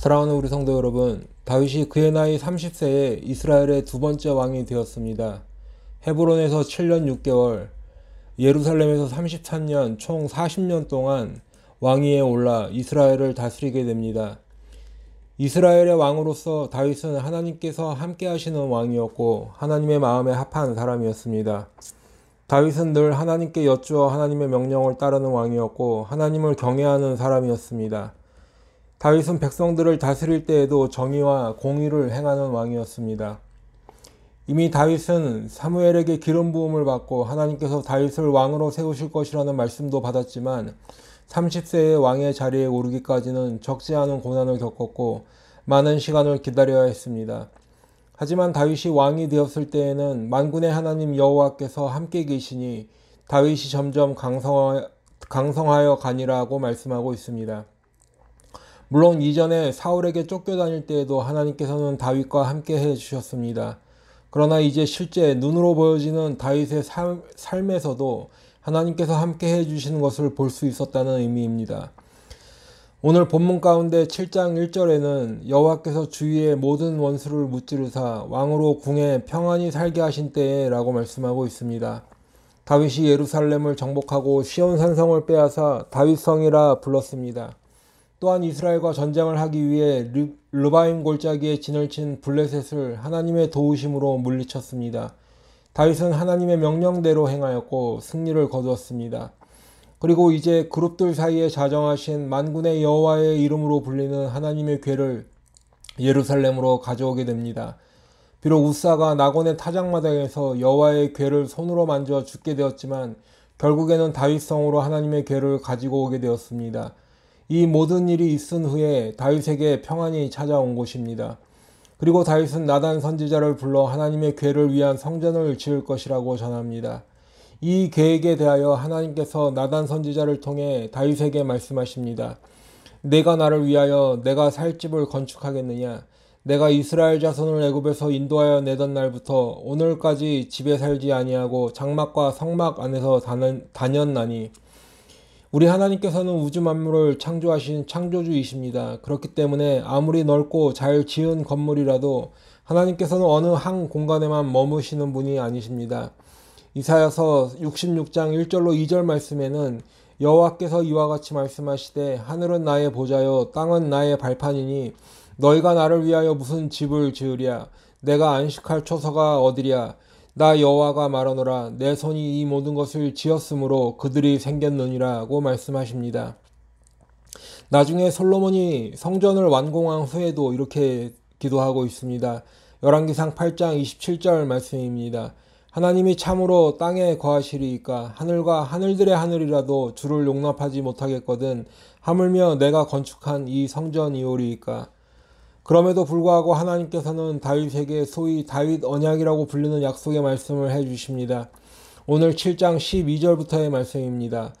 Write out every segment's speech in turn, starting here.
사랑하는 우리 성도 여러분, 다윗이 그의 나이 30세에 이스라엘의 두 번째 왕이 되었습니다. 헤브론에서 7년 6개월, 예루살렘에서 33년, 총 40년 동안 왕위에 올라 이스라엘을 다스리게 됩니다. 이스라엘의 왕으로서 다윗은 하나님께서 함께 하시는 왕이었고 하나님의 마음에 합한 사람이었습니다. 다윗은 늘 하나님께 여쭈어 하나님의 명령을 따르는 왕이었고 하나님을 경외하는 사람이었습니다. 다윗은 백성들을 다스릴 때에도 정의와 공의를 행하는 왕이었습니다. 이미 다윗은 사무엘에게 기름 부음을 받고 하나님께서 다윗을 왕으로 세우실 것이라는 말씀도 받았지만 30세의 왕의 자리에 오르기까지는 적지 않은 고난을 겪었고 많은 시간을 기다려야 했습니다. 하지만 다윗이 왕이 되었을 때에는 만군의 하나님 여호와께서 함께 계시니 다윗이 점점 강성하, 강성하여 가니라고 말씀하고 있습니다. 물론 이전에 사울에게 쫓겨다닐 때에도 하나님께서는 다윗과 함께 해 주셨습니다. 그러나 이제 실제 눈으로 보여지는 다윗의 삶, 삶에서도 하나님께서 함께 해 주시는 것을 볼 수 있었다는 의미입니다. 오늘 본문 가운데 7장 1절에는 여호와께서 주위의 모든 원수를 무찌르사 왕으로 궁에 평안히 살게 하신 때에라고 말씀하고 있습니다. 다윗이 예루살렘을 정복하고 시온 산성을 빼앗아 다윗성이라 불렀습니다. 또한 이스라엘과 전쟁을 하기 위해 르바임 골짜기에 진을 친 블레셋을 하나님의 도우심으로 물리쳤습니다. 다윗은 하나님의 명령대로 행하였고 승리를 거두었습니다. 그리고 이제 그룹들 사이에 자정하신 만군의 여호와의 이름으로 불리는 하나님의 괴를 예루살렘으로 가져오게 됩니다. 비록 우사가 나곤의 타작마당에서 여호와의 괴를 손으로 만져 죽게 되었지만 결국에는 다윗성으로 하나님의 괴를 가지고 오게 되었습니다. 이 모든 일이 있은 후에 다윗에게 평안이 찾아온 것입니다. 그리고 다윗은 나단 선지자를 불러 하나님의 괴를 위한 성전을 지을 것이라고 전합니다. 이 계획에 대하여 하나님께서 나단 선지자를 통해 다윗에게 말씀하십니다. 내가 나를 위하여 내가 살 집을 건축하겠느냐? 내가 이스라엘 자손을 애굽에서 인도하여 내던 날부터 오늘까지 집에 살지 아니하고 장막과 성막 안에서 다녔나니 우리 하나님께서는 우주 만물을 창조하신 창조주이십니다. 그렇기 때문에 아무리 넓고 잘 지은 건물이라도 하나님께서는 어느 한 공간에만 머무시는 분이 아니십니다. 이사야서 66장 1절로 2절 말씀에는 여호와께서 이와 같이 말씀하시되 하늘은 나의 보좌요 땅은 나의 발판이니 너희가 나를 위하여 무슨 집을 지으랴 내가 안식할 초서가 어디랴 나 여호와가 말하노라 내 손이 이 모든 것을 지었으므로 그들이 생겼느니라고 말씀하십니다. 나중에 솔로몬이 성전을 완공한 후에도 이렇게 기도하고 있습니다. 열왕기상 8장 27절 말씀입니다. 하나님이 참으로 땅에 거하시리이까 하늘과 하늘들의 하늘이라도 주를 용납하지 못하겠거든 하물며 내가 건축한 이 성전이오리이까 그럼에도 불구하고 하나님께서는 다윗에게 소위 다윗 언약이라고 불리는 약속의 말씀을 해 주십니다. 오늘 7장 12절부터의 말씀입니다.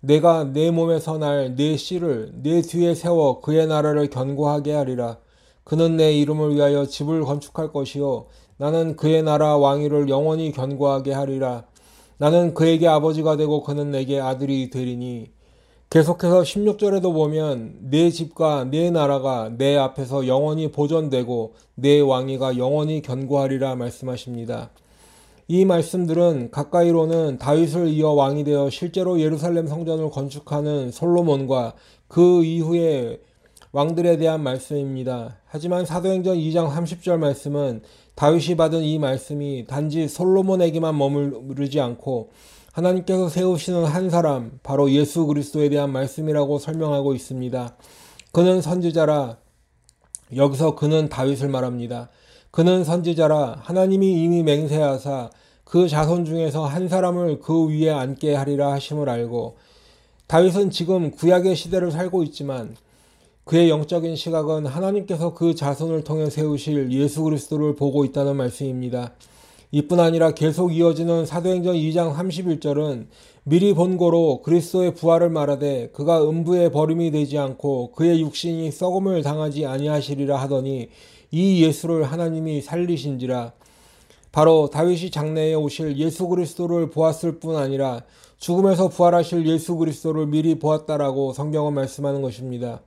내가 내 몸에서 날 내 씨를 내 뒤에 세워 그의 나라를 견고하게 하리라. 그는 내 이름을 위하여 집을 건축할 것이요 나는 그의 나라 왕위를 영원히 견고하게 하리라. 나는 그에게 아버지가 되고 그는 내게 아들이 되리니 계속해서 16절에도 보면 내 집과 내 나라가 내 앞에서 영원히 보존되고 내 왕위가 영원히 견고하리라 말씀하십니다. 이 말씀들은 가까이로는 다윗을 이어 왕이 되어 실제로 예루살렘 성전을 건축하는 솔로몬과 그 이후에 왕들에 대한 말씀입니다. 하지만 사도행전 2장 30절 말씀은 다윗이 받은 이 말씀이 단지 솔로몬에게만 머무르지 않고 하나님께서 세우시는 한 사람, 바로 예수 그리스도에 대한 말씀이라고 설명하고 있습니다. 그는 선지자라, 여기서 그는 다윗을 말합니다. 그는 선지자라, 하나님이 이미 맹세하사 그 자손 중에서 한 사람을 그 위에 앉게 하리라 하심을 알고, 다윗은 지금 구약의 시대를 살고 있지만, 그의 영적인 시각은 하나님께서 그 자손을 통해 세우실 예수 그리스도를 보고 있다는 말씀입니다. 이뿐 아니라 계속 이어지는 사도행전 2장 31절은 미리 본고로 그리스도의 부활을 말하되 그가 음부에 버림이 되지 않고 그의 육신이 썩음을 당하지 아니하시리라 하더니 이 예수를 하나님이 살리신지라 바로 다윗이 장래에 오실 예수 그리스도를 보았을 뿐 아니라 죽음에서 부활하실 예수 그리스도를 미리 보았다라고 성경은 말씀하는 것입니다.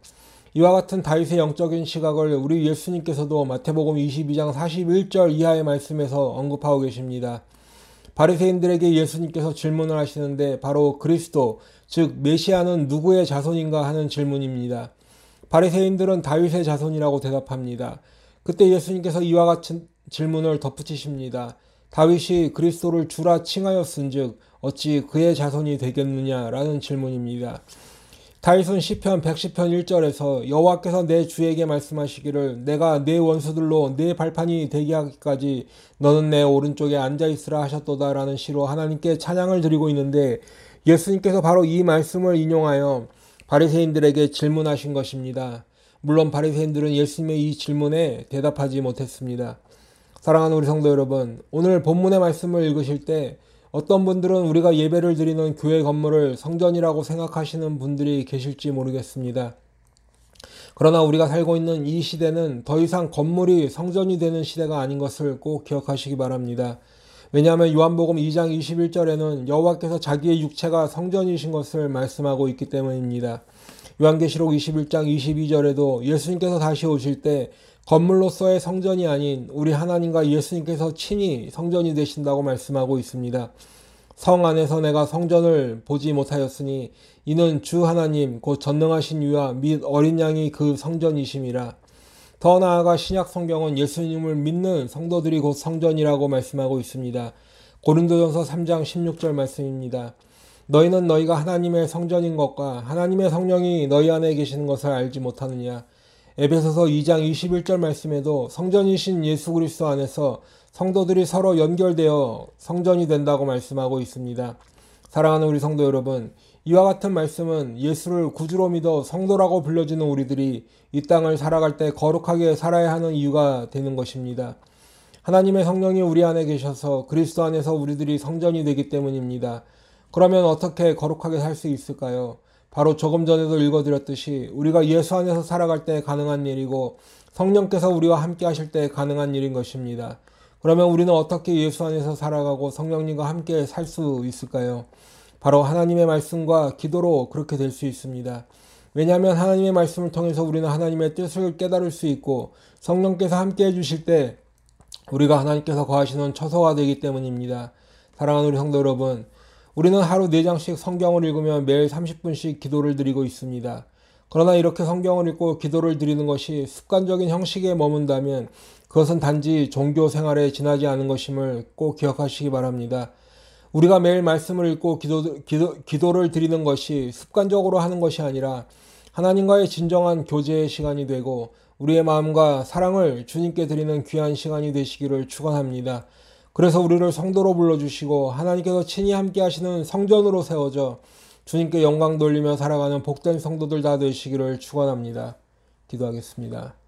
이와 같은 다윗의 영적인 시각을 우리 예수님께서도 마태복음 22장 41절 이하의 말씀에서 언급하고 계십니다. 바리새인들에게 예수님께서 질문을 하시는데 바로 그리스도 즉 메시아는 누구의 자손인가 하는 질문입니다. 바리새인들은 다윗의 자손이라고 대답합니다. 그때 예수님께서 이와 같은 질문을 덧붙이십니다. 다윗이 그리스도를 주라 칭하였은즉 어찌 그의 자손이 되겠느냐라는 질문입니다. 다윗은 시편 110편 1절에서 여호와께서 내 주에게 말씀하시기를 내가 내 원수들로 내 발판이 되게 하기까지 너는 내 오른쪽에 앉아 있으라 하셨도다라는 시로 하나님께 찬양을 드리고 있는데 예수님께서 바로 이 말씀을 인용하여 바리새인들에게 질문하신 것입니다. 물론 바리새인들은 예수님의 이 질문에 대답하지 못했습니다. 사랑하는 우리 성도 여러분, 오늘 본문의 말씀을 읽으실 때 어떤 분들은 우리가 예배를 드리는 교회 건물을 성전이라고 생각하시는 분들이 계실지 모르겠습니다. 그러나 우리가 살고 있는 이 시대는 더 이상 건물이 성전이 되는 시대가 아닌 것을 꼭 기억하시기 바랍니다. 왜냐하면 요한복음 2장 21절에는 여호와께서 자기의 육체가 성전이신 것을 말씀하고 있기 때문입니다. 요한계시록 21장 22절에도 예수님께서 다시 오실 때 건물로서의 성전이 아닌 우리 하나님과 예수님께서 친히 성전이 되신다고 말씀하고 있습니다. 성 안에서 내가 성전을 보지 못하였으니 이는 주 하나님 곧 전능하신 유아 및 어린 양이 그 성전이심이라. 더 나아가 신약 성경은 예수님을 믿는 성도들이 곧 성전이라고 말씀하고 있습니다. 고린도전서 3장 16절 말씀입니다. 너희는 너희가 하나님의 성전인 것과 하나님의 성령이 너희 안에 계시는 것을 알지 못하느냐. 에베소서 2장 21절 말씀에도 성전이신 예수 그리스도 안에서 성도들이 서로 연결되어 성전이 된다고 말씀하고 있습니다. 사랑하는 우리 성도 여러분, 이와 같은 말씀은 예수를 구주로 믿어 성도라고 불려지는 우리들이 이 땅을 살아갈 때 거룩하게 살아야 하는 이유가 되는 것입니다. 하나님의 성령이 우리 안에 계셔서 그리스도 안에서 우리들이 성전이 되기 때문입니다. 그러면 어떻게 거룩하게 살 수 있을까요? 바로 조금 전에도 읽어드렸듯이 우리가 예수 안에서 살아갈 때 가능한 일이고 성령께서 우리와 함께 하실 때 가능한 일인 것입니다. 그러면 우리는 어떻게 예수 안에서 살아가고 성령님과 함께 살 수 있을까요? 바로 하나님의 말씀과 기도로 그렇게 될 수 있습니다. 왜냐하면 하나님의 말씀을 통해서 우리는 하나님의 뜻을 깨달을 수 있고 성령께서 함께 해주실 때 우리가 하나님께서 거하시는 처소가 되기 때문입니다. 사랑하는 우리 성도 여러분, 우리는 하루 4장씩 성경을 읽으며 매일 30분씩 기도를 드리고 있습니다. 그러나 이렇게 성경을 읽고 기도를 드리는 것이 습관적인 형식에 머문다면 그것은 단지 종교 생활에 지나지 않은 것임을 꼭 기억하시기 바랍니다. 우리가 매일 말씀을 읽고 기도, 기도, 기도를 드리는 것이 습관적으로 하는 것이 아니라 하나님과의 진정한 교제의 시간이 되고 우리의 마음과 사랑을 주님께 드리는 귀한 시간이 되시기를 축원합니다. 그래서 우리를 성도로 불러주시고 하나님께서 친히 함께 하시는 성전으로 세워져 주님께 영광 돌리며 살아가는 복된 성도들 다 되시기를 축원합니다. 기도하겠습니다.